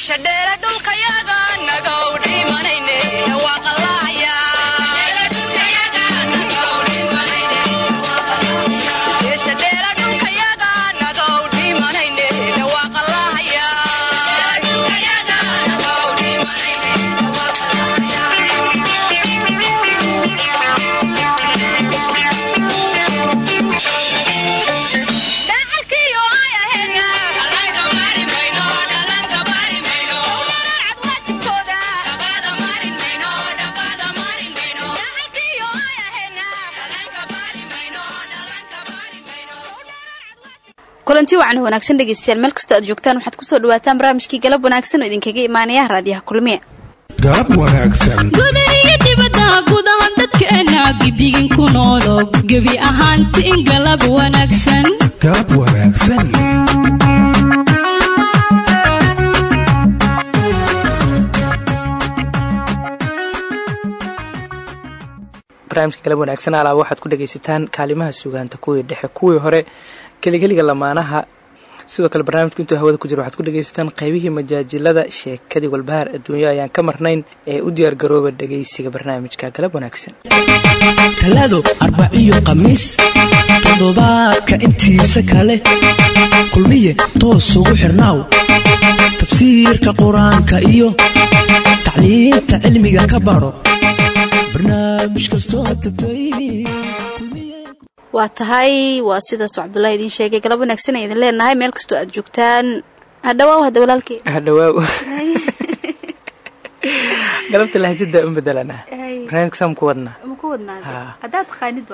meesha dheera dhulkayaga naga kulanti wacan wanaagsan dhegeystayaal meel kastoo aad joogtaan waxaad ku soo dhawaataan barnaamijkii galab wanaagsan oo idinkaga imaanaya raadiyaha kulmiye. Galab wanaagsan. Gudaniyo dibadda gudaha dadkeena gidigin ku noolo. Gebi ahaanti in galab wanaagsan. Galab wanaagsan. Barnaamijka galab wanaagsan alaaba waxaad ku dhagaysataan kaalimaha sugaanta kuwii dhexe kuwii hore keligeliga lamaanaha. Sidoo kale barnaamijku intuu hawada ku jira waxaad ku dhagaysataan qaybihii majaajilada sheekadii walbahaar adduunyo ayaan ka marnayn ee u diyaargarooba dhagaysiga barnaamijka galab wanaagsan. Talaado arbaciyo khamiis toddobaadka intiisa kale. Kulmiye toos ugu xirnaaw tafsiirka qur'aanka iyo tacliinta cilmiga ka baro. Barnaamij kastoo tabtay waa tahay waa sidaas cabdulahi idiin sheegay. Galab wanaagsan ay idin leenahay. Meel kastoo aad joogtaan hadhawaaw hadda walaalkey hadhawaaw galabta lahjada un bedelanaa barnaamijka saan ku wadnaa.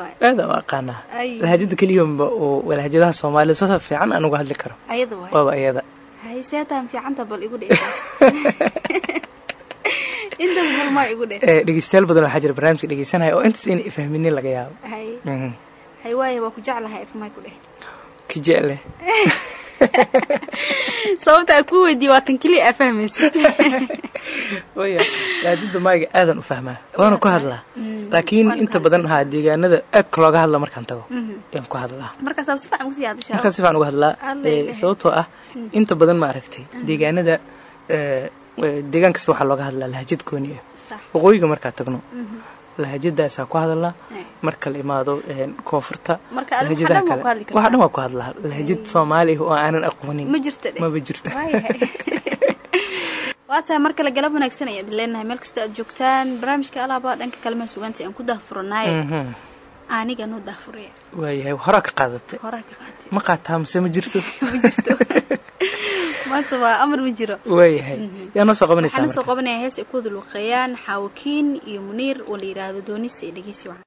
Waay. Aada u aqaanaa Ay. lahjada keliyanba oo lahjadaha soomaalida soo fiican aan uga hadli karo. Ayada waaba dhe Eh, dhegeystayaal badan waxaa jira barnaamijka dhegeysanaya oo intaas inay fahminin laga yaabo hay hay waaya waa ku jeclahay ifmay ku dheh ki jecle sababta aan ku weydiiye waa tan keliya aa fahmaysid waya lahjada maaga aadan u fahmaa waana ku hadlaa laakiin inta badan haa deegaanada aadka looga hadla markaan tago ayaan ku hadlaa markaan si fiican uga hadlaa eh, sababtoo ah inta badan ma aragtay deegaanada eh, eh, deegaan kasta waxaa looga hadlaa lahjad gooni ah sax waqooyiga markaa tagno lahjadaasaa ku hadalnaa. Marka la imaado koonfurta Marka adiga lahjadaha waxa dhan waa ku hadlaa lahjad soomaali ah oo aanan aqoonin. Maba jirto waayahay waa tahay mar kale galab wanaagsan ayaan idin leenahay. Meel kastoo aad joogtaan barnaamijka alaaba dhanka kalmaa sugaanta aan ku daahfuranaaye Mhm. aniga noo waayahay horaa ka qaadatay ma qaataa mise ma jirto? Ma jirto. Maanta waa amar ma jiro. Waayahay yaa noo soo qabanaysaa waxaana soo marka? qabanaya hees ay ku wada luuqeeyaan xaawakiin iyo muniir oo la yidhaahdo doonisa iyo dhegeysi wacan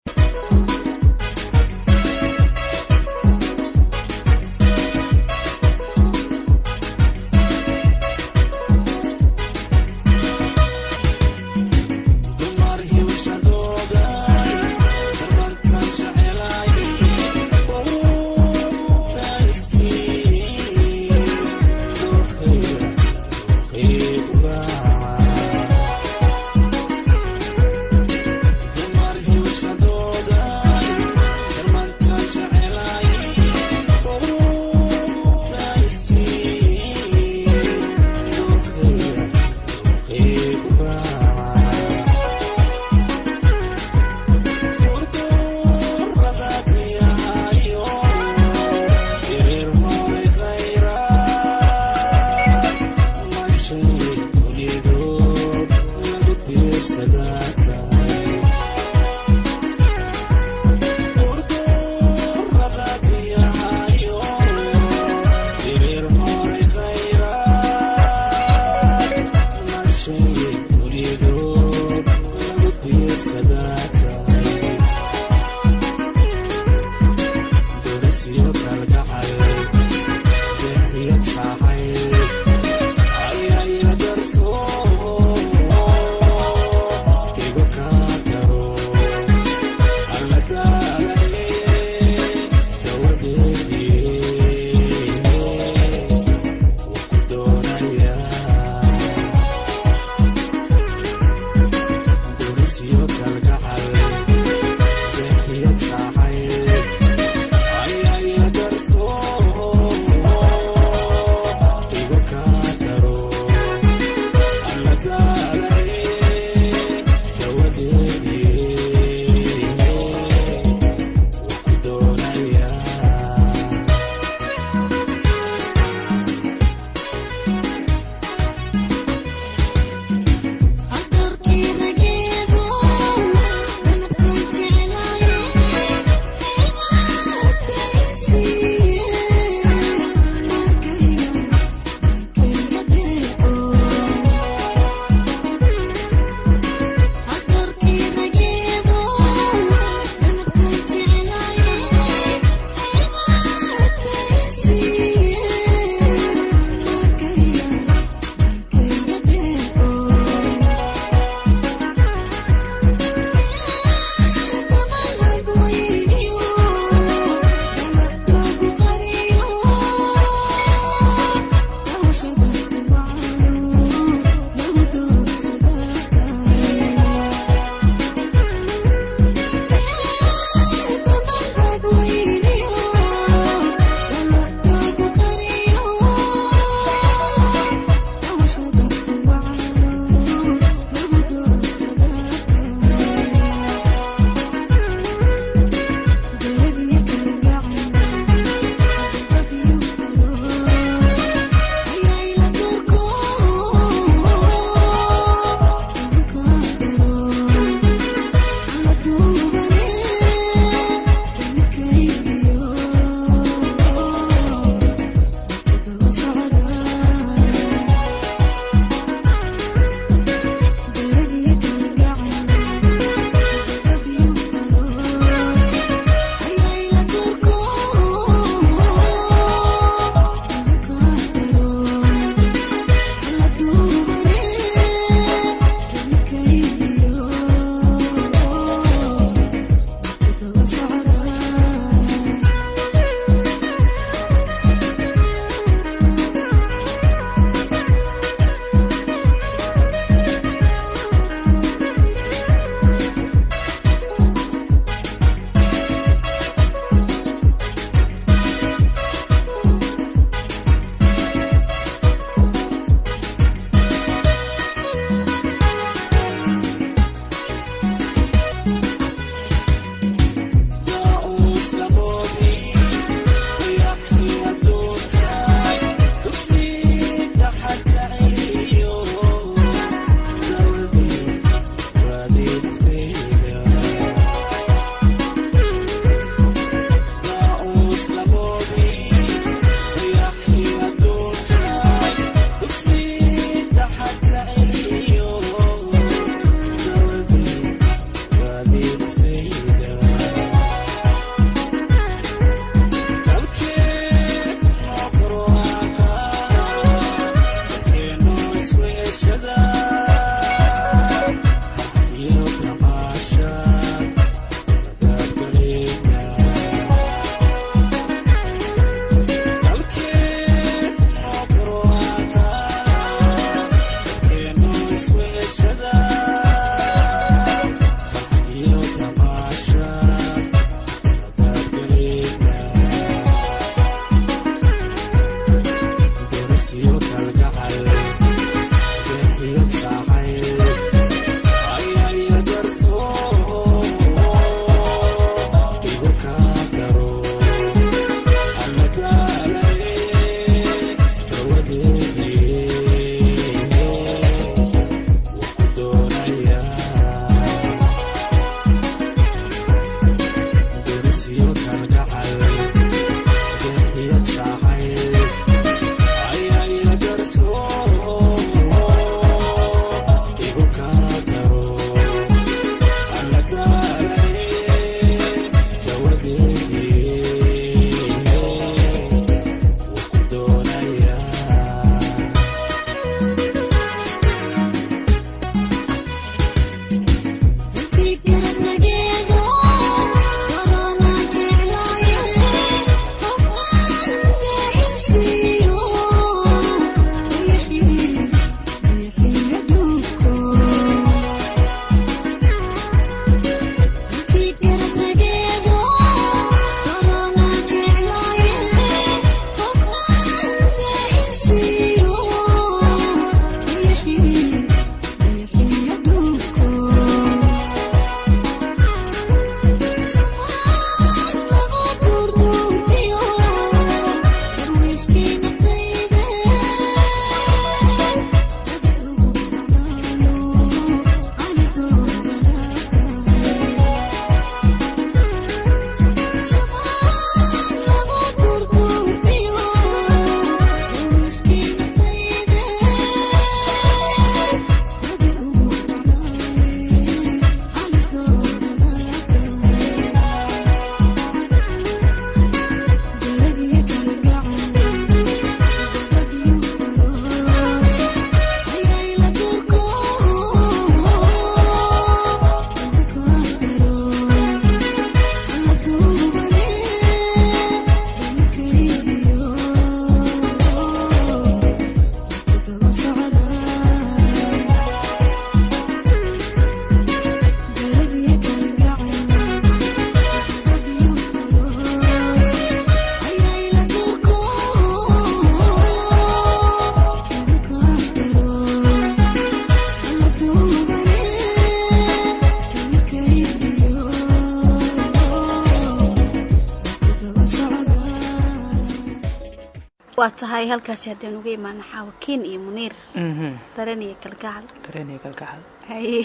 waa tahay halkaasi haddaan uga imaano xaawakiin iyo muniir. Mhm. dareen iyo kalgacal dareen iyo kalgacal haye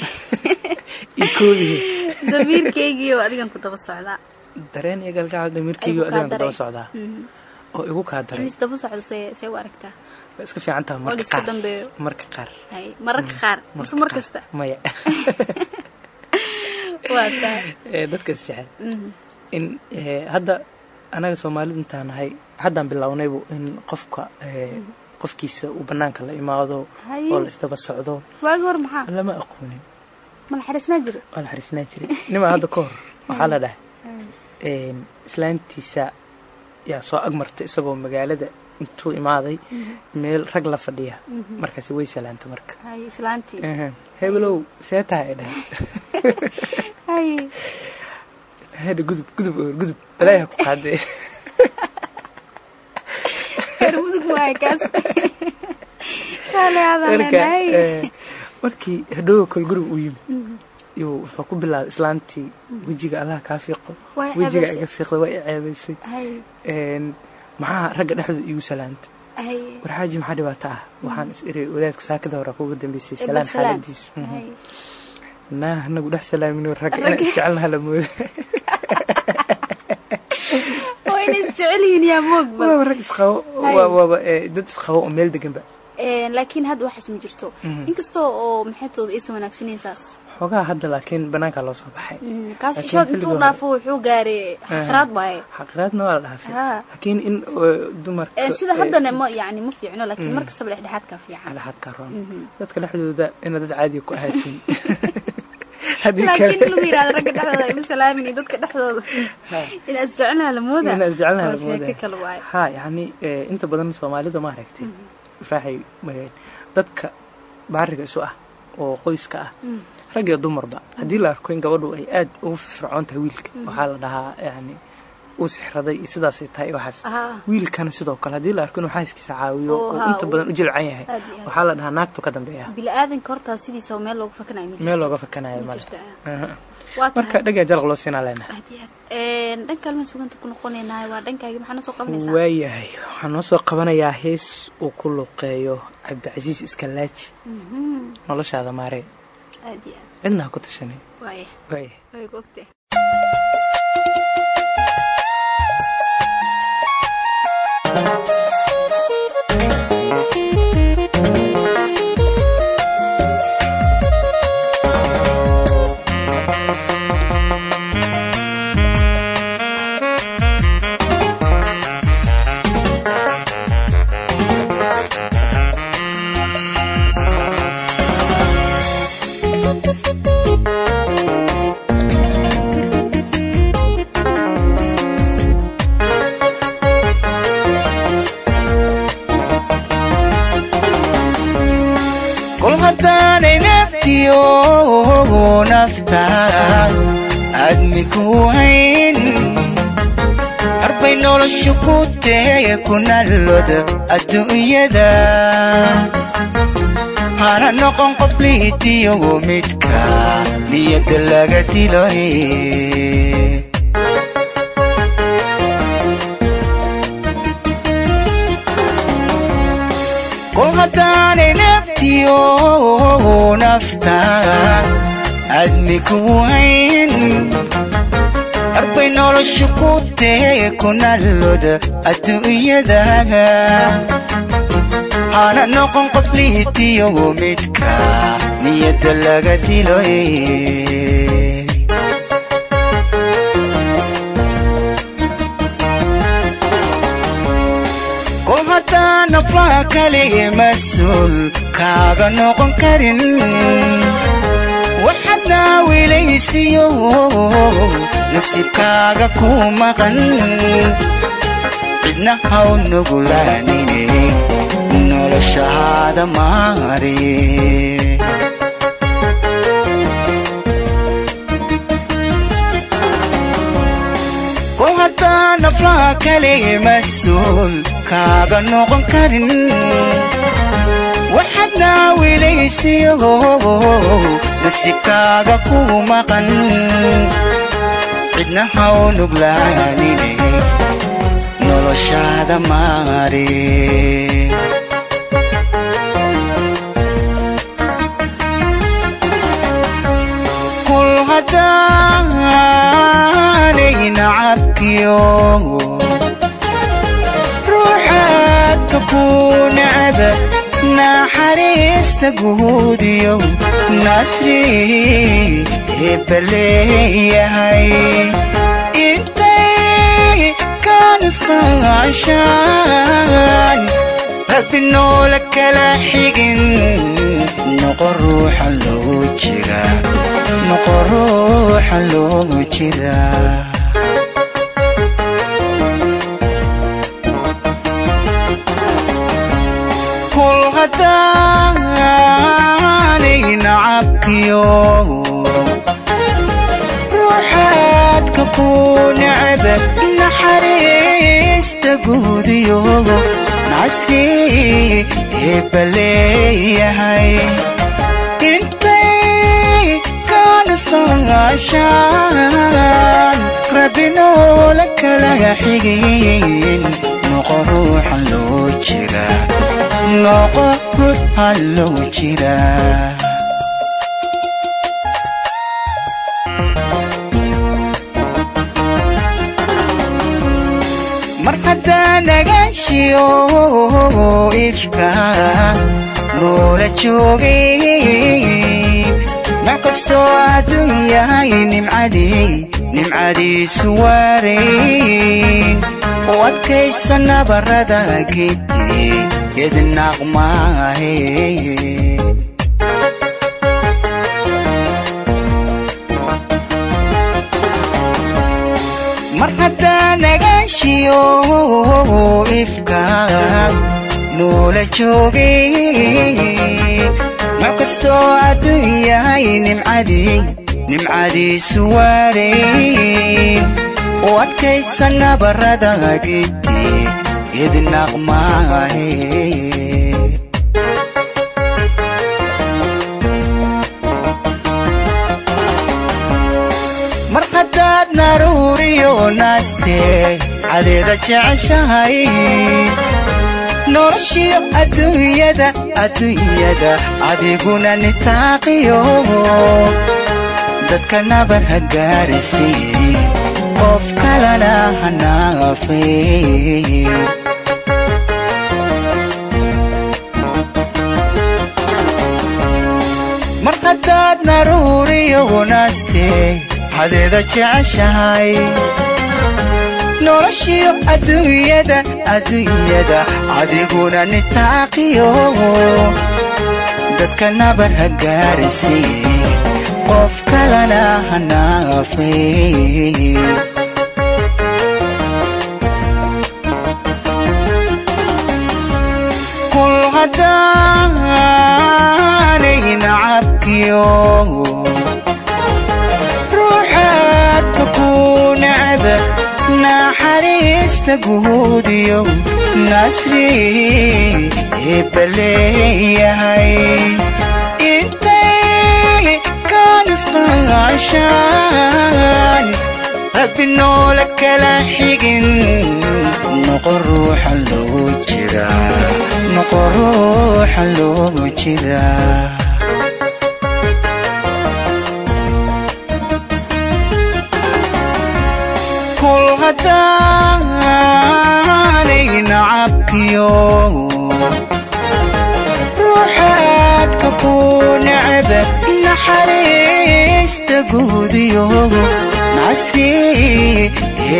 damiirkaygiio adigan ku daba socdaa dareen iyo kalgacal kaa adigan ku daba socdaa Mhm. oo igu kaa daray. Isdaba socdo see see u aragtaa. Waa iska fiican tahay oo marka qaar. dambeeyo. Marka qaar. Haye mararka qaar. mase mar kasta. Maya. Waa tahay ee dadka is jecel. Mhm. in ee, hadda anaga soomaalida intaan nahay haddaan bilownaybu in qofka ee, qofkiisa uu banaanka la imaado oo la isdaba socdo. Lama aqoonin. Waa la xariisnaa jiray nimaa hadda ka hor waxaa la dhahay? Islaantiisa yaa soo agmartay isagoo magaalada intuu imaaday meel rag la fadhiya. Markaasi way salaanta marka. Hebelow see tahay ay dhahay hedha gudub gudub gudub balaayaha ku qaadee ee, markii hadhow kal gurub uu yimid yuu wuxuu ku bilaabay islaantii wejiga allah kaa fiiqo wejiga iga fiiqda waa i ceebaysay maxaa ragga dhexdooda iigu salaantay? War xaaji maxaa dhibaato ah? Waxaan is iri wadaadka saakada hore kuuga dambeysay salaan xaaladiisu Mhm. haye naa anagu dhex salaamin ragga inaan isjecelnaha la mooda oo inay isjecel yihiin yaa moogba waaba rag isqabo Hay. waa- waaba ee, dad isqabo oo meel deganba Een, laakiin hadda waxaas ma jirto. Inkastoo oo maxaytooda aysan wanaagsaneyn saas. Xoogaa hadda laakiin banaanka loo soo baxay. Mm, kaas xilliga intuu dhaafo wuxuu gaaray xaqraad waaye. xaqiraadna waa la dhaafay. Haa. laakiin in Een, sida haddana ma yani ma fiicno laakiin mar kastaba dhexdhexaadka fiican. Dhexdhexaadka roon. Dadka dhexdooda inaad dad caadiya ku ahaatiin ha yacni ee, inta badan soomaalida ma aragtay ifraaxay ee, dadka baariga isu ah oo qoyska ah. Rag iyo dumarba haddii la arko in gabadhu ay aad ugu firfircoon tahay wiilka waxaa la dhahaa yani uu sixraday iyo sidaasay tahay waxaas. Wiilkana sidoo kale haddii la arko inuu xaaskiisa caawiyo Oo, inta badan u jilcan yahay. waxaa la dhahaa naagtu ka dambeeya. Meel looga fakanayo waa marka dhagaa jalaq loo siinaa leenahay. Aad iyo aad. Een, dhan kalma suganta ku noqonaynaa waa dhankaaga maxaa noo soo qabanaysaa? Waayahay waxaan noo soo qabanayaa hees uu ku luqeeyo cabdicasiis iskalaaji Mhm, noloshaada maaree cidna ha ku tashanay naftiyo nafta aadmi ku hayn harbay noloshu ku tee ku nallooda adduunyada hana noqon qof liitiyogo midka niyadda laga dilo kol haddaanay naftiyo nafta aadmi ku hayn arbay noloshu ku tee ku nallooda adduunyada hana noqon qof liitiyogo midka niyadda laga dilo kol haddaan naflaha kalige mas'uul kaaga noqon karin. Waxaad naawilaysiyo nasiibkaaga ku maqan. Cidna haw nugulaanine kalige mas'uul kaaga noqon karin naawilaysiyo nasiibkaaga ku maqan cidna haw nuglaanine noloshaada maare kul haddaanay nacabkiyo ruuxaadka ku necba naxariista guudiyo nasri ebaleeyahay intay kaanisqaashaan rabbi noola kala xigin noqo ruuxa loo jira haddaanay nacabkiyo ruuxaadka ku necba naxariista guudiyo nasri ebaleeyahay intay kaanisqaashaan rabbi noola kala xigin noqo ruuxa loo jira nagaashiyo ifka noola joogay mac kastoo adduun yahay nimcadii nimcadiisu waarayn u adkaysa nabarada gedi gednaqmaahe nagaashiyo ifka noola joogay mac kastoo adduun yahay nimcadii nimcadiisu waarayn u adkaysa nabarada gedi gednaqmaahe mar naruuriyo naaste cadeeda jeceshahay noloshiyo adduunyada adduunyada adiguna nitaaqiyo dadka nabar ha gaarisiin qof kalena ha naafay mar haddaad naruuriyo naaste cadeeda jeceshahay noloshiyo adduunyada adduunyada adiguna nitaaqiyo dadka nabar ha qof kalena ha naafay kul nacabkiyo naxariista guudiyo nasri ebaleeyahay intay kaanisqaashaan rabbi noola kala xigin noqo ruuxa loo jira noqo ruuxa loo jira kul haddaanay nacabkiyo ruuxaadka ku necba naxariista guudiyo. Nasri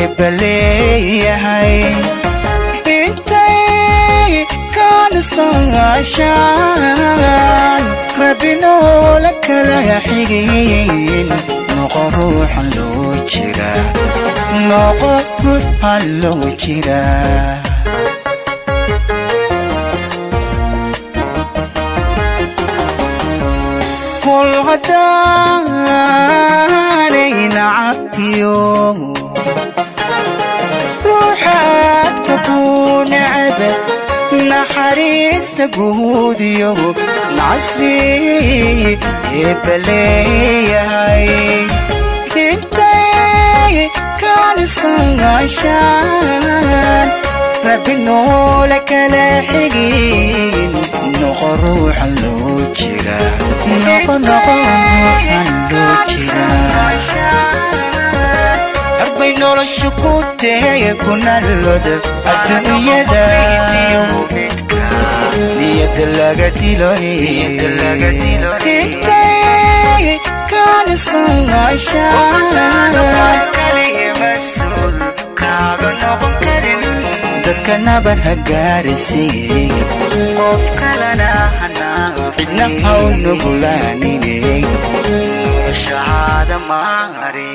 ebaleeyahay intay kaanisqaashaan rabbi noola kala xigin. Noqo ruuxa loo jira noqo ruuxa loo jira kul haddaanay nacabkiyo ruuxaadka ku necba naxariista guudiyo. Nasri ebaleeyahay intay kaan isqangaashaan rabbi noole kala xigin noqo ruuxan loo jira noqo noqo ruuxan loo jira arbay noloshu ku teeye kunalloda adduunyada. Niyada laga dilo inkay kaan noqon karin dadka nabar ha gaarisiin qof kalena cidna haw maare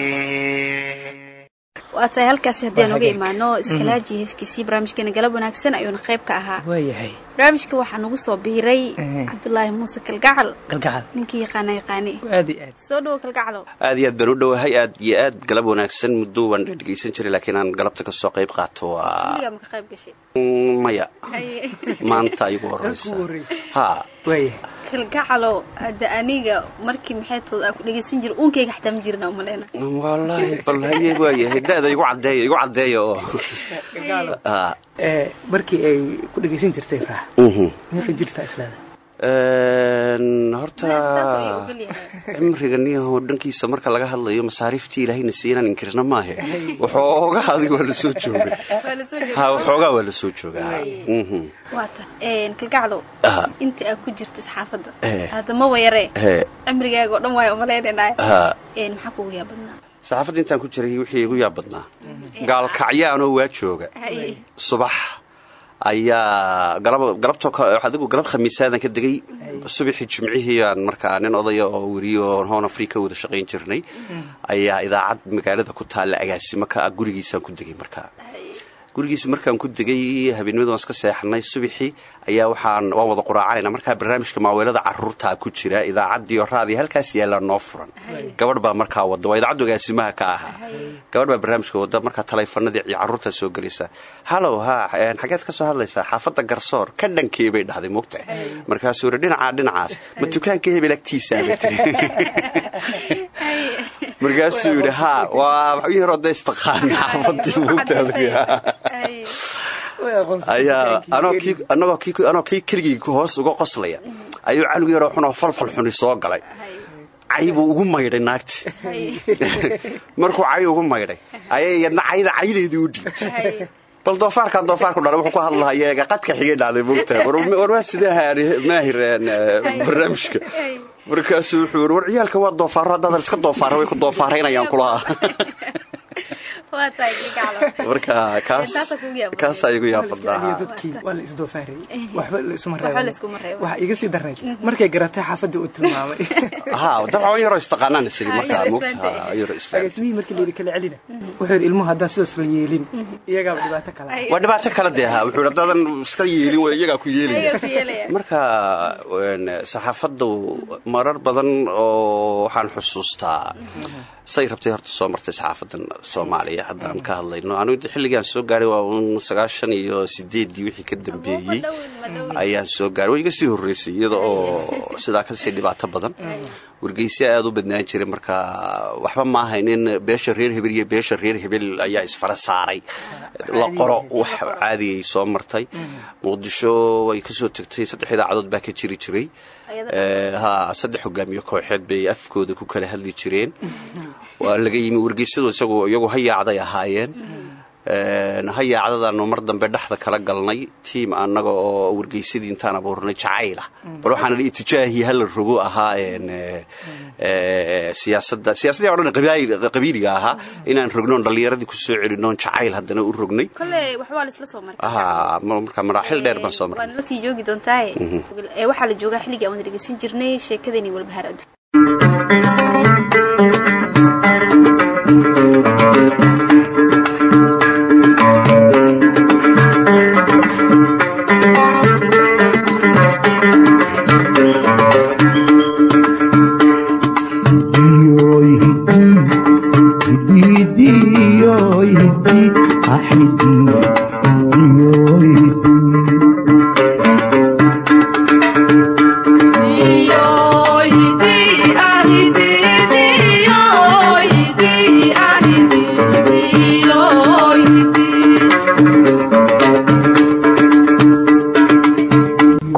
waa tahay halkaasi haddii aan uga imaano iskalaaji heeskiisii barnaamijkeena galab wanaagsan ayuuna qayb ka ahaa. Waayahay barnaamijka waxaa nagu soo biiray Eh. cabdulaahi muuse kalgacal. Galgacal ninkii yaqaana yaqaani. Aad iyo aad. Soo dhowo kalgacalo aad iyo aad baan u dhowahay aad iyo aad galab wanaagsan muddo waan dhegeysan jiray laakiin aan galabta ka soo qayb qaato waa weligaa ma ka qayb gashay? Mm, maya. Maanta horeysa horeysa. ha. Waayahay kalgacalo hadda aniga markii maxaytood aa ku dhegeysan jira uunkayga xataa ma jirna umaleyna wallaahi bal haye waayahay da-da igu caddeeya igu caddeeya oo Ah, Eh, markii ay ku dhegeysan jirtay raax mhm. meeqa jirtaa islaada Waa horta cimriga niyaho dhankiisa marka laga hadlayo masaariiftii ilaahayna siinaan inkirna maahe. Waxoogaa adiga waa la soo jooga Waa la soo ha jeedaa. waxoogaa waa la soo joogaa Mhm. Ah. inta aad ku jirta saxaafadda. Eh. hadda maba yaree cimrigaaga oo dhan waay umaleynaynaay. Ha maxaa kugu yaa badnaa saxaafadda intaan ku jiray wixii igu yaab badnaa gaalkacyaanoo waa jooga. Subax ayaa galab galabtoo ka adigu galab khamiisaadan ka degay subaxii jimcihii aan markaa nin odaya oo weriyo oo hoon afrika wada shaqayn jirnay. Ayaa idaacad magaalada ku taalla agaasimo ka ah gurigiisaan ku degay markaa gurigiisa markaan ku degay habeenimadu waan iska seexanay subaxii ayaa waxaan waan wada quraacanayna markaa barnaamijka maaweelada caruurtaa ku jira idaacaddii oo raadiyo halkaas yaalla noo furan gabadh baa markaa wada waa idaacaddu agaasimaha ka ahaa. Gabadh baa barnaamijka wada markaa taleefanadii caruurtaa soo gelaysa hallow ha een, xageed ka soo hadlaysaa xaafadda garsoor ka dhankee bay dhahday mogta markaasuu dhinacaa dhinacaas. Ma dukaanka hebel agtiisaa markaasuu yidhi ha waa wax yaroo da istaqaani xaafadii mogta Haye. ayaa anoo kii anagoo kii anoo kii keligii hoos uga qoslaya. Ayuu canug yaroo xunoo falfal xuni soo galay. Cay buu ugu maydhay naagti. Markuu cay ugu maydhay. Ayay yadna cayda caydeedii u dhiibtay bal doofaarkaan doofaarku dhalay wuxuu ku hadlahaya eega qadka xigay dhacday mogtahay war waa sidee haari maahireen barnaamijka markaasuu wuxuu yidhi war ciyaalka waa doofaaro haddaadan iska doofaara way ku doofaaraynayaan kulaha marka kaasaa igu waa waxa iga sii darnayd markay garatay xaafaddii uu tilmaamay. Dabcan yaroo istaqaanaan isiri Ha, markaa yaroo mogta isfahantahay. ha, yaroo isfahantahay. agaasimihii markii layidhi kala celina? Wuxuu yidhi ilmuhu haddaan sidaas la yeelin. Iyagaaba dhibaato kala Haye. waa dhibaato kale dee ha. Wuxuu yidhi haddaadan iska yeelin way iyagaa ku yeelaya. Marka saxaafaddu marar badan oo waxaan xusuustaa say rabtay horta soo martay saxaafadan soomaaliya. Haddaan ka hadlayno anigu xilligaan soo gaaray waa un sagaashan iyo sideeddii wixii ka dambeeyey. Ayaan soo gaaray. Way iga sii horreysay iyada oo sidaa ka sii dhibaato badan. Wargeysya aada u badnaan jiray marka waxba ma ahayn in beesha reer hebel iyo beesha reer hebel ayaa isfara saaray la qoro wax caadigay soo martay. Muqdisho way ka soo tegtay saddex idaacadood baa ka jiri jiray. Eh, ha saddex hogaamiye kooxeed bay afkooda ku kala hadli jireen. Waa laga yimi wargeysyadu isagu iyagu hayaacday ahaayeen. Een, hayaacdadaanu mar dambe dhexda kala galnay tiim annaga oo wargeysadii intaan abuurnay jacayla bal waxaan idhi itijaahii hala rogo ahaa eh, eh, siyaasadii oo dhan qabaayil- qabiiliga ahaa inaan rognoon dhallinyaradii ku soo celinoon jacayl haddana u rognay. Soo marka maraaxil dheer baan soo marnay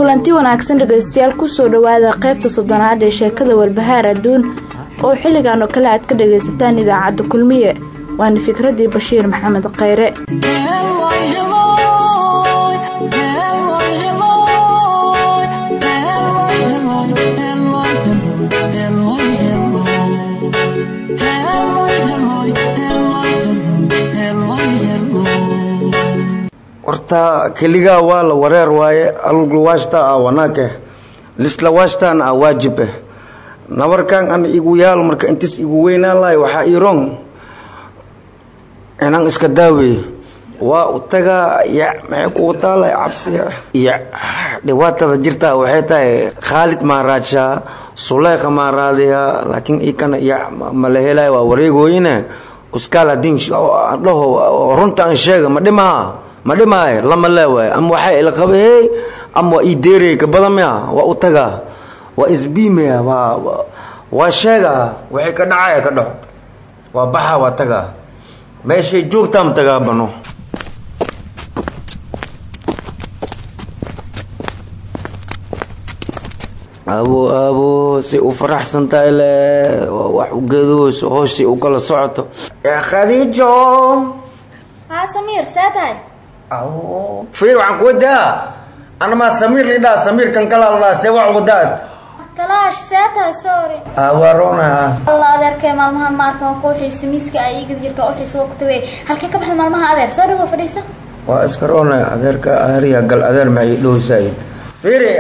dhegeystayaal ku soo dhawaada qaybta soddonaad ee sheekada walbahaar adduun oo xilligan oo kale aad ka dhagaysataan idaacadda kulmiye waana fikraddii bashiir maxamed khayre. Horta keligaa waa la wareer waaye aluglawaashta ah wanaake lislawaashtaana ah waajibe nabarkan an igu yaal marka intis igu weynaan lahay waxaa ii inaan iska daaweey waa u tagaa maxay kugu taalay cabsiga. Iyo dhibaatada jirta waxay tahay khaalid maa raadshaa suleykha maa raadiyaa laakiin ikana ya ma la helay waa wareegooyine uskaal hadin dhaho runta aan sheega ma dhimaa ma dhimaayo lama leewaay ama waxaa ila qabahey ama waa ii deeraya ka badan mia waa u tagaa waa isbiimaya waa waa sheegaa waxay ka dhacaya ka dhaco waa baxa waa tagaa meeshay joogtaama tagaa bano abo abo si u faraxsan tahay le wax u gadooso hooshii u kala socoto. Khadiijo! Haa samiir see tahay fiir waxaan ku wadaa anamaa samiir lidhaa samiir kan kala ladhaa see wax wadaad sorry. Waaroona alla adeerkee maalmahan maarka waa kuuxii simiiska ay igad jirta uxiisa waa ku tawey halkee ka baxda maalmaha adeer soo dhawo fadhiiso waa iska roona adeerka ahriya gal adeer maxay dhowsayd. Fiiri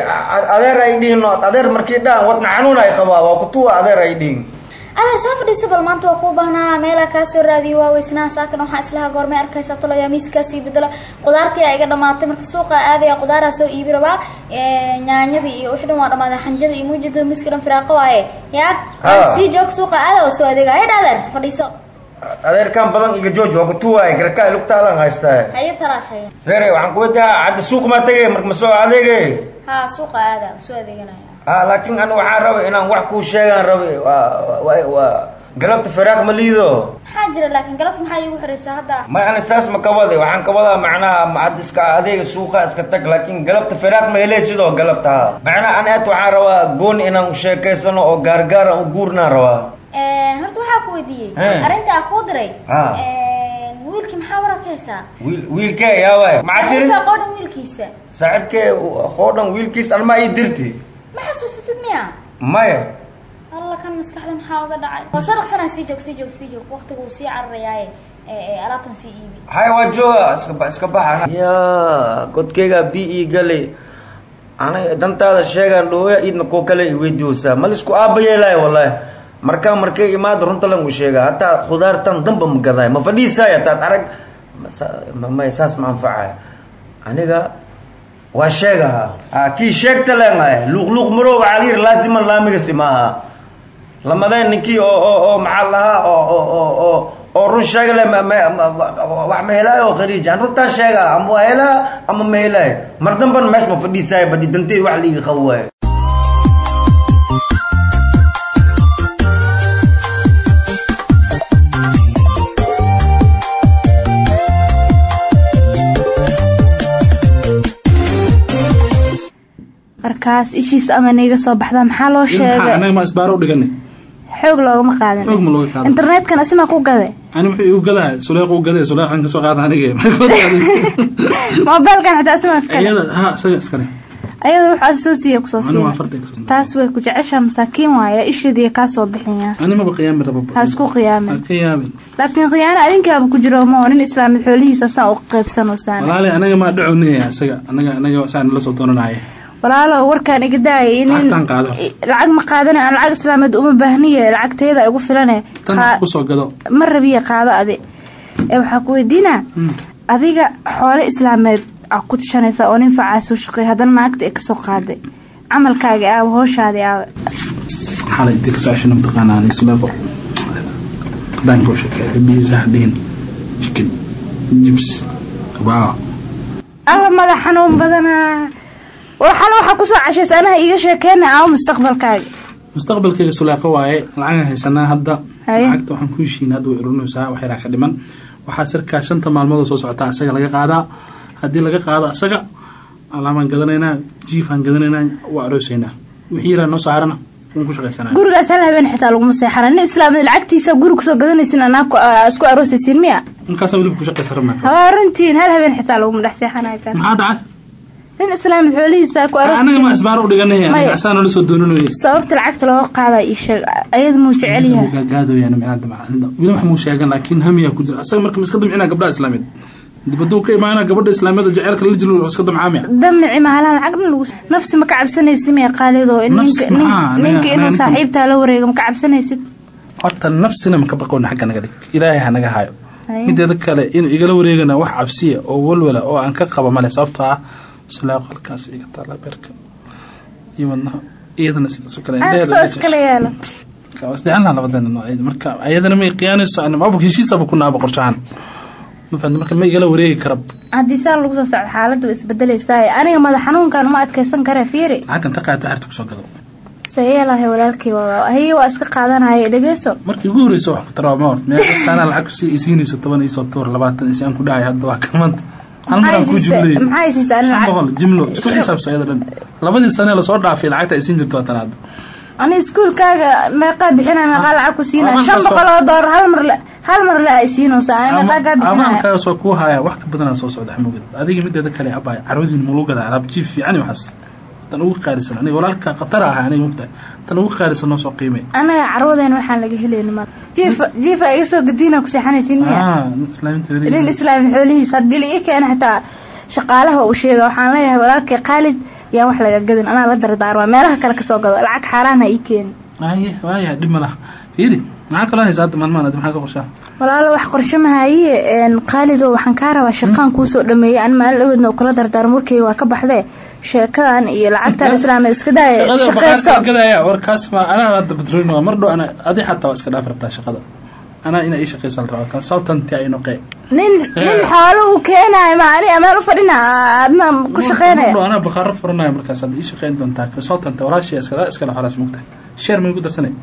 adeer ay dhihin adeer markii dhaan wadna xanuun ay qabaa waa kutuwa adeer ay dhihin adeer soo fadhiisa bal maanta waa kuu baahnaa meelaa kaa soo raadiyo waa weysnaha saakan waxaa islaha goormay arkaysa taloyaa miiskaasii bedela. Qudaartii aa iga dhamaatay. Marka suuqa aadaya qudaaraa soo iibi rabaa. Nyaanyadii iyo wixii dhan waa dhamaaday. Xanjada iyo muujada miiska dhan firaaqo waaye. Yaa sii joog suuqa aada oo soo adeega. Haydha adeer fadhiiso. Adeerkan badan iga jooj waa kutuwaay garkaa lugtaadan haystaa haye talaashaya fere waxaan ku wadaa hadda suuq maa tegay marka ma soo adeegay haa suuqa aada soo adeeganaya ah laakiin anu waxaan rabay inaan wax kuu sheegaan rabay. Waa galabta firaaq ma liido? Maxaa jira laakiin galabta maxaa iigu xiraysaa hadda? May ani saas ma ka waday. Waxaan ka wadaa macnaha had iska adeega suuqa iska tag laakiin galabta firaaq ma helay sidoo galabta. Macnaha ani aad waxaan rabaa gooni inaan sheekaysano oo gaargaara u guurnaan rabaa. Horta waxaa ku weydiiyey. Arrinta aa kuu diray. Wiilkii maxaa waraa ka haysaa? Wiil wiilkee yaaway maxaa tirin qoodhan wiilkiisa. Saaxiibkee qoodhan wiilkiis almaa ii dirti ma xasuusatid miya maya. Alla kan maskaxda maxaa uga dhacay? Waa soo dhaqsanaa sii joog sii joog sii joog. Waqtiga uu sii cararayaaye alaabtan sii iibi. Hay waa jooga. Iska iska baxa. Ya godkeyga bi ii galay ana dantaada sheegaan dhooya idna koo kale i weydiiyosaa ma lisku aaba yeelaayo wallahi markaa markay imaada runta lan u sheegaa. Hataa khudaartan damba ma gadaay. Ma fadhiisaay hataad arag. May saas ma anfacay. Aniga waa sheegaha kii sheegta leenahay luuqluuq marow waxaa la yiri laaziman laamigasi maaha lamadeen ninkii oo maxaa lahaa oo oo run sheega le wax ma helaayo oo khariij aan runtaa sheega ama waa helaa ama ma helaayo mar ma fadhiisaayo badi wax liiga qabo markaas ishiisa ama niiga soo baxda maxaa loo sheegay? ma xoog loogama qaadan. Ma interneetkan asimaa ku gade mobilkan xataa asimaa iskale ayada ha isaga iskale ayada wuxuu soo siiya ku soo siiya taas way ku jeceshaa masaakiin waaya isheediya kaa soo bixinyaa ani maba qiyaami rabo ha isku qiyaamin laakiin khiyaano adinkaaba ku jiro moo nin islaamid xoolihiisa saan u qaybsano walaalo warkaan iga daayay nin lacag ma qaadana aan lacag islaameed uma baahniye lacagtayda igu filane. Ma rabiya qaado adi. Ee waxaa ku weydiinaa adiga xoole islaameed aa ku tashanaysa oo nin facaa soo shaqeey haddana naagta ay ka soo qaaday camalkaaga aawa hooshaadi waaw. Alla madax xanuun badanaa waxala waxaa ku soo cashaysa anaha iiga sheekeena aawo mustaqbalkaaga mustaqbalkayga suleeqo waaye lacagan haysanaa hadda. Lacagta waxaan ku heshiina hadda way ururinaysaa wax yaraa ka dhiman. Waxaa sirkaa shanta maalmood oo soo socotaa isaga laga qaadaa haddii laga qaado isaga alaabaan gadanaynaa jiifaan gadanaynaa waa aroosaynaa wixii yaraa noo saarana waan ku shaqaysanaa. Gurigaas hal habeen xitaa laguma seexana nin islaamad lacagtiisa guri ku soo gadanaysin anaabku isku aroosaysiin miya? Markaasaa weliba ku shaqaysan rabnaa hawaa runtiin hal habeen xitaa laguma dhex seexanaya kan maxaa dhacay nin islaamad xoolihiisa ku sababta lacagta looga qaada ii sheeg ayada muu jecel yahay? muu sheegan laakiin hamiyaa ku jira. Asaga marka miska damcina gabdhaha islaameed dibaduu ka imaana gabadha islaameed jaceylka la jilo iska damcaamia damici mahalaan lacagna lagu nafsi ma ka cabsanaysid miya qaalido ninka inuu saaxiibtaa la wareego ma ka cabsanaysid? Horta nafsina maka baqoona xagga naga dhig. Ilaahay ha naga hayo Haye. mideeda kale inuu igala wareegana wax cabsiya oo walwala oo aan ka qaba male sababtoo ah sulaaqo halkaas iga taala beerka iyo wadnaha iyadana sidaasoo kale aan soo iskala yaalo isdhecelnaa labadeena nooceed marka ayadana may qiyaanayso mabu heshiisaba ku naaba qorshahan. Marka ma igala wareegi karab. Haddii saan lagu soo socdo xaaladdu way isbedelaysaa aniga madax xanuunkan uma adkaysan kare fiiri. Lacagtan ta qaato xerta ku soo gado. Sayeelahay walaalkay waa haye waa iska qaadanaya dhegeyso. Markii ugu wax ku taraa ma horta. Meel kastaana lacag ku sii isiinayso toban iyo soo tuur labaatan aan ku dhahay hadda waa kamanta labadii sane la soo dhaafay lacagta ay siin jirto waa tanaado ani iskuulkaaga meeqaa bixinaya meeqaa lacag ku Amaan shan boqol oo doolar hal mar hal mar le ay siinaysa ani meeqaa kaa bixinaya amaankaas waa kuu haya wax ka badanaa soo socda xamugad adiga mideeda kale abay carwadiin mulu gada alaab jiif fiican waxaas. Tan ugu qaalisan aniga walaalka khatar aha aniga mugtahay tan ugu qaalisan noo soo qiimay. Anaga carwadeena waxaan laga helayni mar jiifa jiifa iga soo gadiina ku seexanaysin miya? Ah nin islaami xoolihiisa haddii la ii keena xitaa shaqaalaha uu sheega waxaan leeyahay walaalkay khaalid yaan wax laga gadin anaa la dardaarmaa meelaha kale ka soo gado lacag xaaraana ii keeni waaye waayahay dhib ma laha. Fiiri maxaa kaloo haysa hadda maalmahan hadda maxaa ka qorshaa? Walaalo wax qorshe mahaye qaalido waxaan kaa rabaa shaqaan kuusoo dhameeyey an maalin dhaweedna u kala dardaarmo warkeyga waa ka baxdee sheekadan iyo lacagtan islaameed iska daaya shaqeyso warkaas ma anaa hadda badroyn waa mar dhow ana adi xataa waa iska dhaaf rabtaa shaqada. Anaa inaa ii shaqaysan la rabaa consultanti ay noqee. Nin nin xoolo uu keenayo ma ani ameel u fadhina adna ku shaqeynaya. anaa baqaaro furanaya markaas hadda ii shaqayn doontaa consultant walaashii iskala iskala xolaas mugtahay sheer may ku darsanay?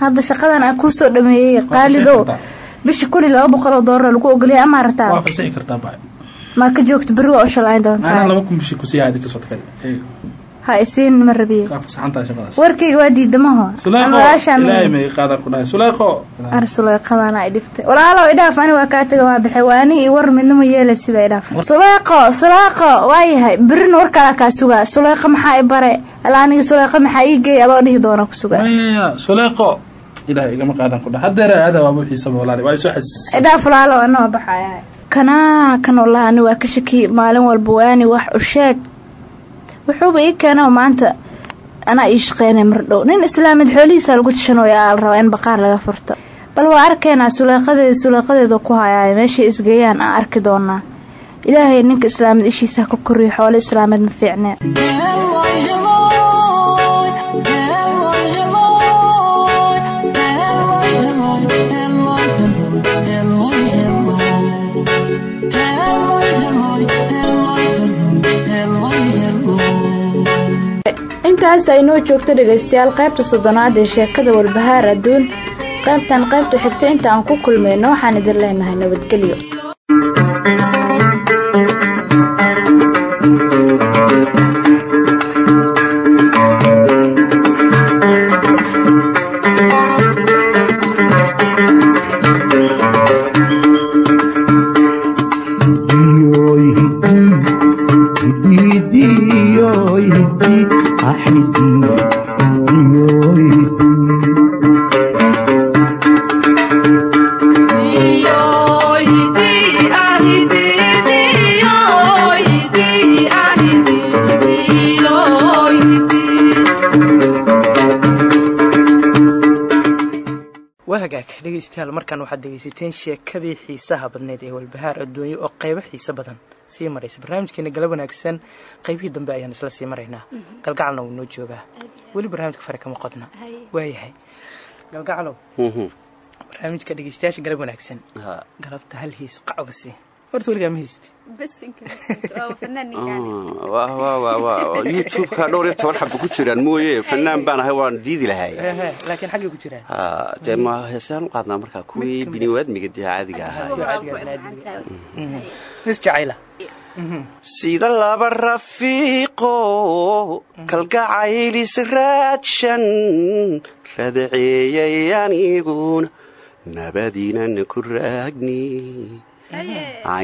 Hadda shaqadan aan kuusoo dhameeyey qaalido. bishi kun iyo laba boqol oo doolar lagu ogoliyay amaa waa fasaxi kartaa baa maa ka joogto berri waa u shalayn anaa doontaa laba kun bishii ku sii haadi ka soo takadi ha isiin ma rabiye warkayga waa diidamaho suleeqo walaashaa ilaahay may qaadaan ku dhahay. Suleeqo. Arsuleeqadana ay dhibtay walaalow idhaaf ani waa kaa taga waa baxay waa ani iyo war midna ma yeelay sida idhaaf suleeqo suleeqo waayahay berrina warkala kaa sugaa. Suleeqo maxaa i bare? Ala aniga suleeqo maxaa ii geey adoo dhihi doona ku sugaa. Ilaahay igama qaadan ku dhahay. Haddeera aada waa buuxiisaba walaali waa isoo xasuusisay idhaaf walaalow ana waa baxaya kanaa kan wallahi ani waa ka shaki maalin walba waani wax u sheeg. Wuxuuba ii keena maanta anaa ii shaqeynay mar dhow nin islaamid xoolihiisa lagu tashanooya aa la rabaa in baqaar laga furto. Bal waa arkaynaa suleeqadeeda suleeqadeeda ku hayaay meeshay isgeeyaan aan arki doonaa. Ilaahay ninka islaamid ishiisa ka koriyo xoolo islaamid ma fiicnee intaas ay noo joogto dhegaystayaal qaybta soddonaad ee sheekada walbahaar adduun. Qaybtan qaybta xigta inta aan ku kulmayno waxaan idin leenahay nabadgelyo markaan waxaad dhegaysateen sheekadii xiisaha badneyd ee walbahaar adduunye oo qaybo xiise badan sii maraysa. Barnaamijkeena gala wanaagsan qaybihii dambe ayaan isla sii maraynaa. Galgacalna wuu noo joogaa. Weli barnaamijka fare kama qodna. Waayahay galgacalow. Barnaamijka dhegaystayaasha galab wanaagsan. Galabta hal hiis qacoga sii horta weligaa ma haysti youtubeka dhowr iyo toban xaba ku jiraan mooye. Fanaan baan ahay waan diidi lahay. Ehe, laakiin xaggay ku jiraan. Ha, dee ma heesaan u qaadnaa markaa? Kuwii biniwaadmiga dee caadiga ahaa sida laba rafiiqo kalgacaylis raadshan radaceeyay aniguna nabadiinan ku raagni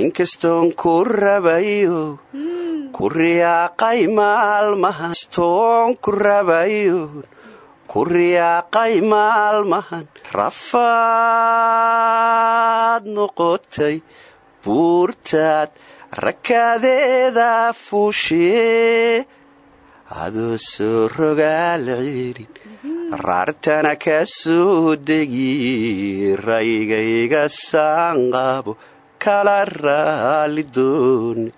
inkastoon ku rabayo ku riyaaqay maalmahan stoon ku rabayo ku riyaaqay maalmahan rafaad noqotay buurtaad rakaadeeda fuushee adoo soo rogaal celin raartana ka soo degi. Raygayga saanqabo kala raali dooni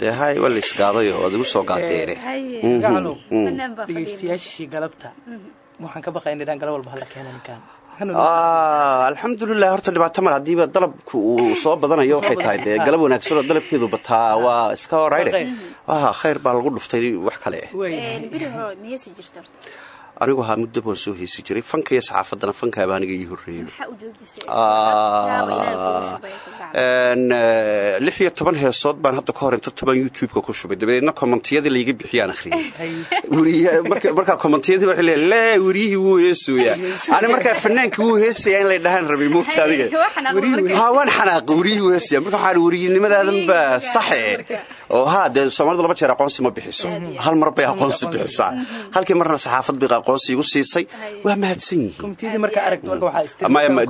dee hay waa la isgaaday oo ad igu soo gaadeene dhegeystayaashii galabta. Waxaan ka baqay inaan gala walba hala keena ninkaan alxamdulilah horta dhibaato male haddiiba dalabku uu soo badanayo. Waxay tahay dee galab wanaagsanoo dalabkeedu bataa waa iska horaydhe khayr baa lagu dhuftay wax kale anigu ahaa muddo baan soo heesi jiray fanka iyo saxaafaddana fankaaba aniga ii joojisay lix iyo toban heesood baan hadda ka hor inta toban youtube-ka ku shubay. Dabadeedna kommentiyadii layga bixiyaan akhriyey markaa kommentiyadii leeyahay lee weriyihii wuu heesooyaa ani markaa fanaankii wuu heesayaa in lay dhahaan rabay moogta adiga. ha waan xanaaqay weriyihii wuu heesaya marka waxaan weriyinimadaadan baa saxe oo haa dee soomaalidu laba jeer aqoonsi ma bixiso. Hal mar bay aqoonsi bixisaa. Halkii marna saxaafad bay aqoonsi igu siisay. Waa mahadsan yihiin.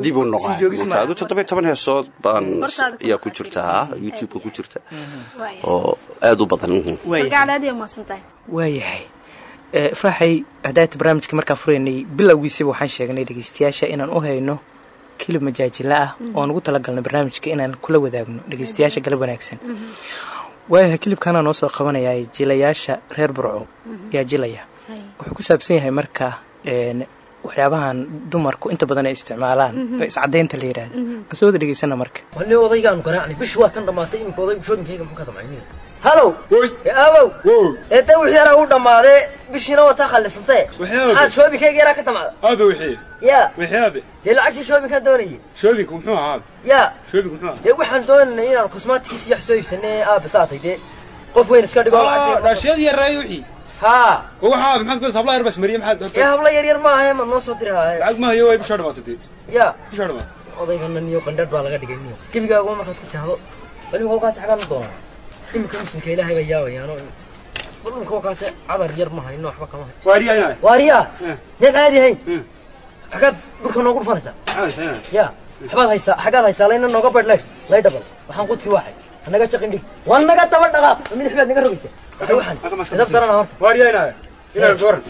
Dib u noqadu toddobiyo toban heesood baan ayaa ku jirta youtube-ka ku jirta oo aada u badan waayahay ifraaxay hadaata barnaamijka markaa furaynay bilowgiisaba waxaan sheegnay dhegeystayaasha inaan u hayno kilib majaajila ah oon ugu talagalnay barnaamijka inaan kula wadaagno dhegeystayaasha galab wanaagsan waayahay kilibkaanaa noo soo qabanayaa jilayaasha reer burco yaa jilaya wuxuu ku saabsan yahay marka waxyaabahan dumarku inta badan ay isticmaalaan oo iscadaynta la yidhaahdo aan soo wada dhegeysana marka wali odaygaanu garaacnay bishi waa tan dhammaatay iminka oday shoodinkayga muxuu ka damcay? Halow! Aabow! Eedda wixii yaraa u dhammaadee bishiina waa taa khallisantee maxaad shoobikayga yaraa ka damcda aabe wixii ya. Wixii aabe dee lacagtii shoobinkaan doonayay? Shoobinku muxuu ahaa aabe? Ya. Shoobinku muxuu ahaa dee waxaan doonaynay inaan cosmatics iyo wax soo iibsanay aabe saatay dee qof weyn iska dhigo lacagtii dhaashiyadii yaraaye wixii haa. Waxa aabe maxaad kuleys habla yar bas mariye maxaad ee habla yar yar maaha maad noo soo diri haaye. Lacag ma hayo way bishaa dhamaatay dee ya bishaa dhamaatay odaygana niyo qandhadh baa laga dhigay niyo. Gebigaagu markaad ku tahdo waliba kolkaas xagaan u doonaa. Iminka muslimka ilaahay baa yaabayaano dhulka kolkaas cadar yar ma hayno waxba kama hayo waariya inaa waariya? Miyaan caadi hayn xagaad dhulka noogu dhufanaysaa ya waxbaad haysaa xagaad haysaa layna nooga badh lay lay dhabal waxaan qudki waaxay hanaga jaqin dhig waa naga daba dhaqaaq midix baad naga rogaysa darana horta waariya inaa inaa goran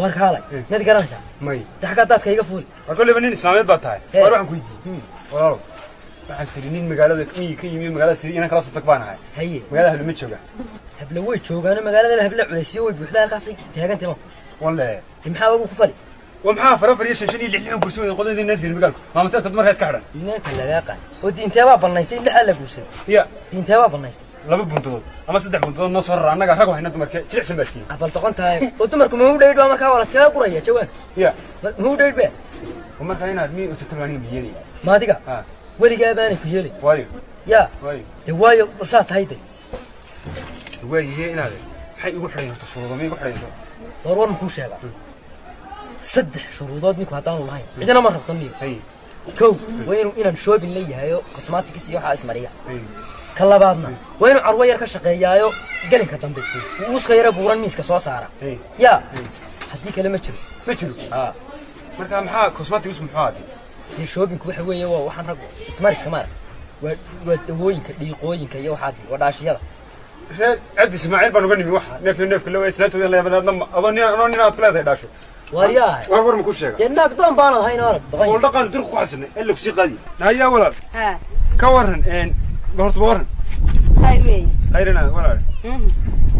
war kaalay miyaad garanaysaa may. De xaggaa daadka iga fuuli war kolleyba nin islaameed baa tahay war waxaan ku weydiiyey walaalow waxaan siri nin magaalada miyi ka yimi magaalada siri inaan kala soo tag baan ahay haye magaalada hablo ma jooga hablo way joogaano magaaladaba hablo culaysiyo way buuxdaa halkaasay taagantay ma walle maxaa ogu ku fali maxaa fara fariya shan shan iyo lix lix gursi wada qodada inaan reer magaalku maamulteedka dumarkeed ka xidhan iimaanka lagaa qaan oo diinteebaa bannaysay lixaa la guursaday ya diinteebaa bannaysay laba buntadood ama saddex buntadood noo soo rara annaga rag hayna dumarke jilicsan baa tihiin abal doqon tahay oo dumarku mahuu dhaydh baa markaa waa laskaga guraya jawaanka ya mahuu dhaydh be markaa inaad mi utato aniga miyeelay maadiga weligaa baanay ku yeelay waayo ya waayo de waayo balsaa tahay de waayihe inaade maxay igu xidhayn horta shuruudo ma igu xidhayn war war makuu sheegaa saddex shuruudood ninku haddaanu lahayn cidina ma rabto niyo kow waa inuu inaan shoobin la yahayo cosmatics iyo waxaa ismariya ka labaadna waa inuu carwo yar ka shaqeeyaayo gelinka dambe uu uuska yara buuran miiska soo saara ya haddii kale ma jiro ma jiro marka maxaa cosmatics muxuu ahaade dee shoobinku waxa weeye waa waxaan rag ismariska maarag waa waa dawooyinka dhiiqooyinka iyo waxaa waa dhaashiyada reer cabdi ismaaciil baan uga nimi waxa neefka neefka lawa islaantooda leebadaadna adoo nin anoo nin aad ku leedahay dhaasho waaryahay war war ma ku sheega dee naag doon ku nahayaa walaal ka walaal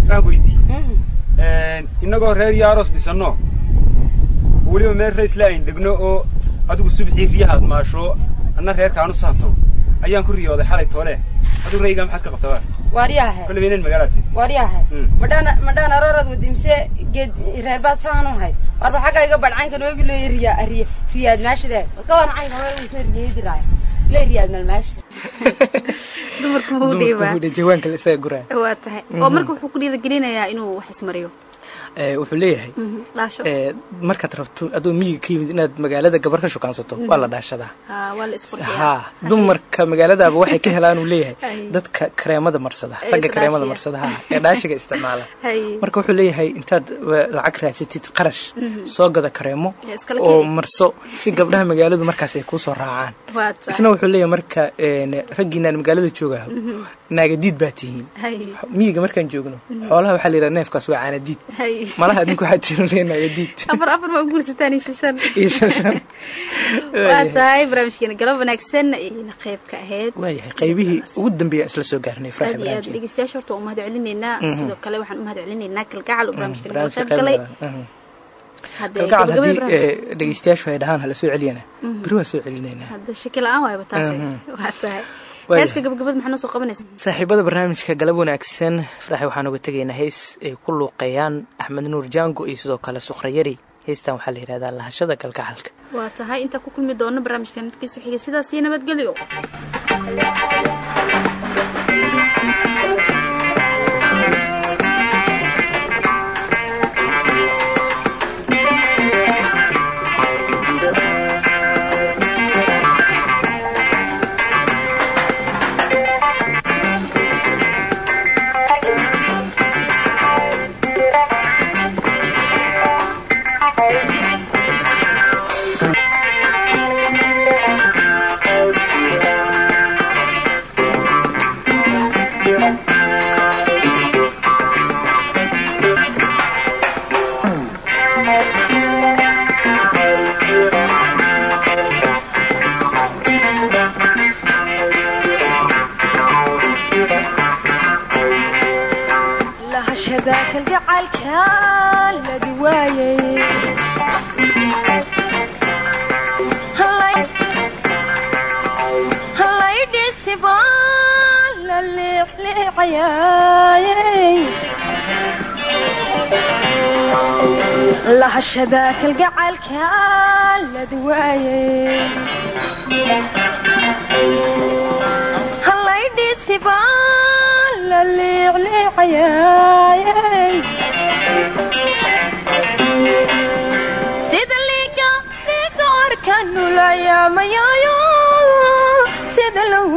ku weydiiyey innagoo reer yaaros dhisano weliba meel rays la ayn degno oo adigu subxii riyahaad maasho anna reerkaan u saato ayaan ku riyooday xalay toole adigu raygaa maxaad ka qabtaa waaryahe kolley inaan magaalaad waaryahe madhaan madhaan aroorad wadimse geed reerbaad saan u hay warba xagga iga badhcaynka noogi leeya riya riya riyaad maashide ka waran caynka hore isna riyaydi raaya le riyaad malmaashida dumarka ma u dhiibaa jawaanka la isaga guraa waa tahay. Oo marka wuxuu ku dhiirigelinayaa inuu wax ismariyo wuxuu leeyahay Mhm, markaad rabto adoo miyiga ka yimid inaad magaalada gabar ka shukaansato waa la dhaashadaa. Haa dumarka magaaladaaba waxay ka helaan uu leeyahay Ay. dadka kareemada marsada ragga kareemada marsada haa ee dhaashiga isticmaala marka wuxuu leeyahay intaad lacag raadsatid qarash Mhm. soo gada kareemo oo marso si gabdhaha magaaladu markaas ay kuu soo raacaan. Isna wuxuu leeyahay marka raggiinaan magaalada joogaho Mhm. naagadiid baa tihiin. Miyiga markaan joogno Mhm. xoolaha waxaa la yidhaha neefkaas waa caanadiid malaha adinku waxaa tirin leeyahay naagadiid afar afar baa guursataan iyo shan iyo shan shan waa tahay barnaamijkeena galab wanaagsan ayayna qayb ka ahayd waayahay qaybihii ugu dambeeya isla soo gaarnay aad dhegeystayaasha horta waa umahad celinaynaa Mhm. sidoo kale waxaan umahad celinaynaa kalgacal oo barnaamijkeena barnaamijka qayb galay. Mhm. Kalgacal gabagabada haddii eh, dhegeystayaashu ay dhahaan hala soo celiyana Mhm. beri waa soo celinaynaa hadda shaki la'aan waayba taas Mhm. waa tahay. Heeska gabagabada maxaa noo soo qabanaysa? saaxiibada barnaamijka galab wanaagsan faraxe waxaan uga tegaynaa heys ay ku luuqeeyaan axmed nuur jaango iyo sidoo kale suqrayari heystan waxaa la yidhahdaa lahashada galgacalka waa tahay intaan ku kulmi doono barnaamijka midkiisa xiga sidaas iyo nabadgelyo Hallay- hallaydhisiba la waayay hallaydhisiba la leexleexayay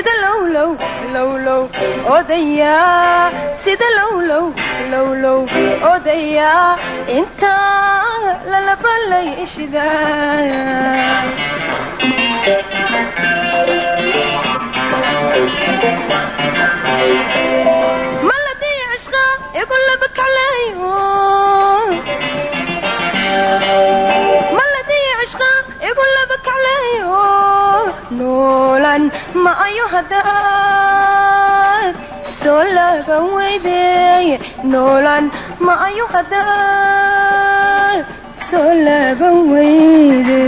sida lowlow lowlow odaya sida lowlow lowlow odaya inta lalabalay shidaaya noolan ma ayo haddaad soo laaban weydeey noolan ma ayo haddaad soo laaban weyde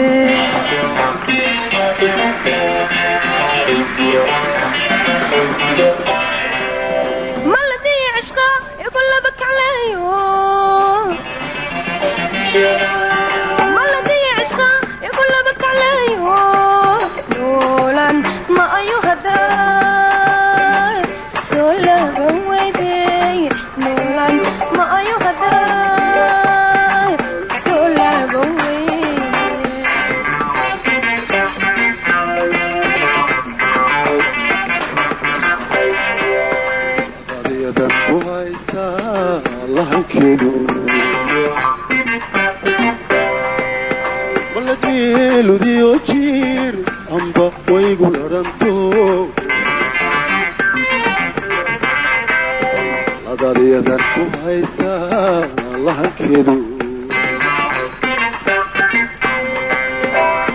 maladii cishqa igu laba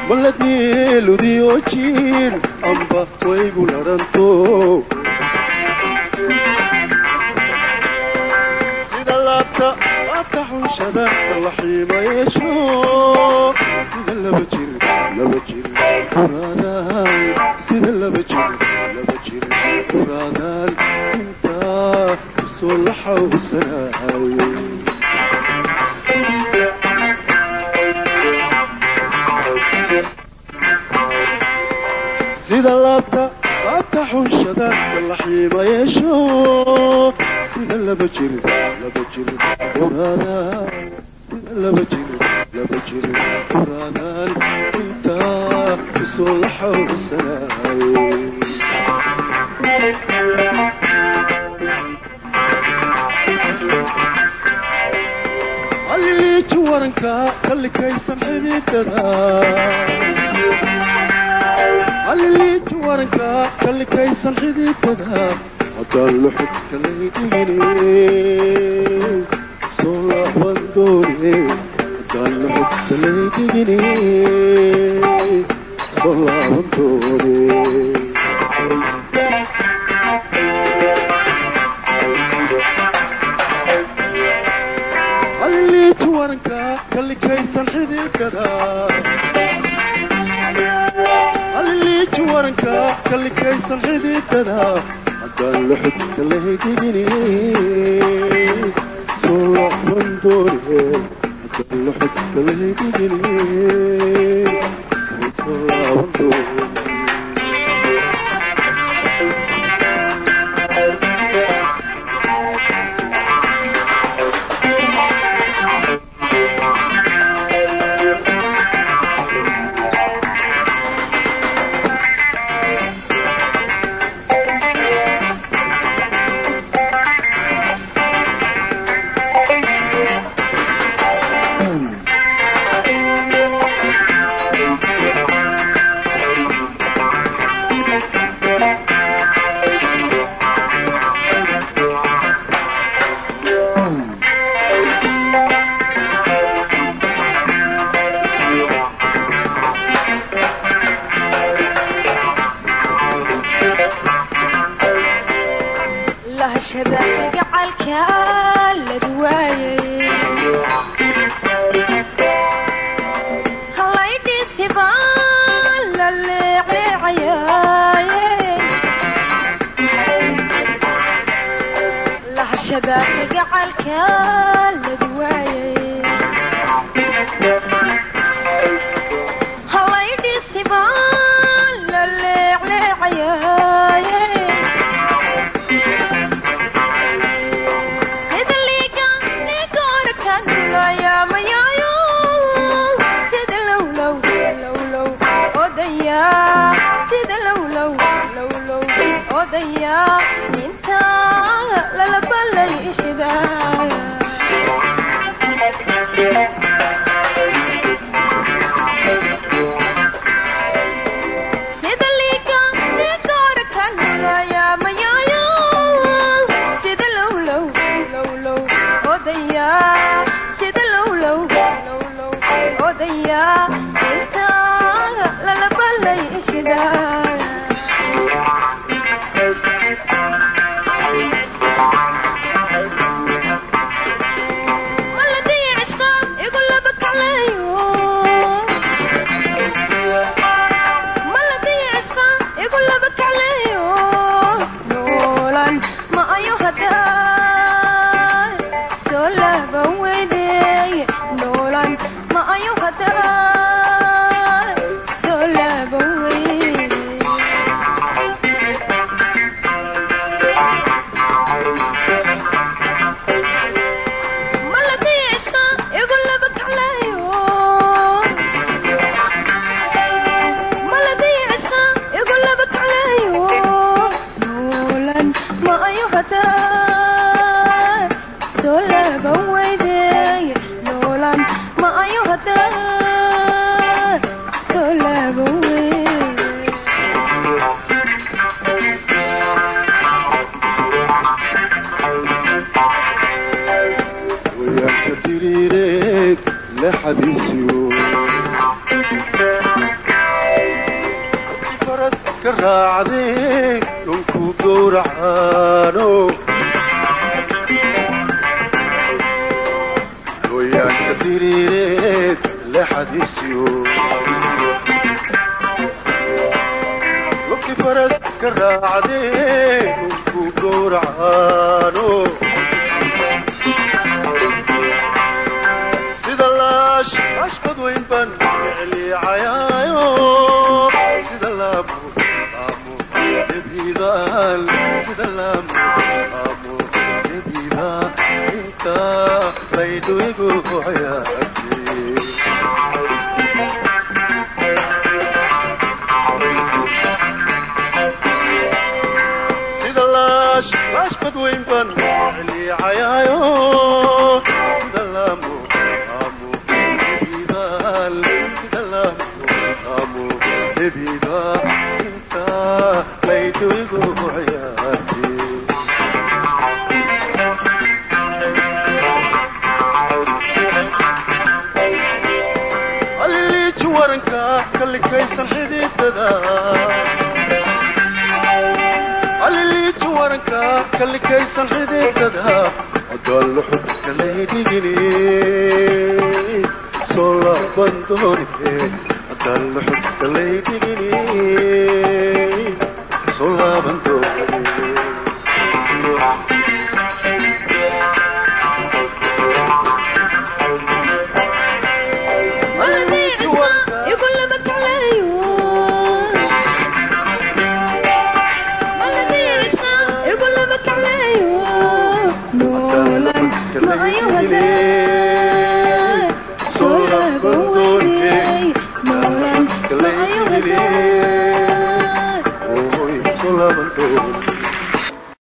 maladiludii oo jiir amba waygu laranto sida laabta laabta xunshada dalaxiimayasho sida laba baabta xunshada wallaxiima yeesho sida laba jiri laba jiri quraadaan sida laba jiri laba jiri quraadaan intaa ku soo la xowrsanay aliliiji waranka kallikaysan xidhiidada waranka kallikaysan xididtada haddaan luxud kalaydhigine soo laaban doone haddaan luxud kalaydhigine soo laaban doone bulshada haddaan la xujka la hedigini soo rundoone haddaan la xujka la hedigini kallikaysan xididada haddaan la xubka laydhigini soo laaban doonine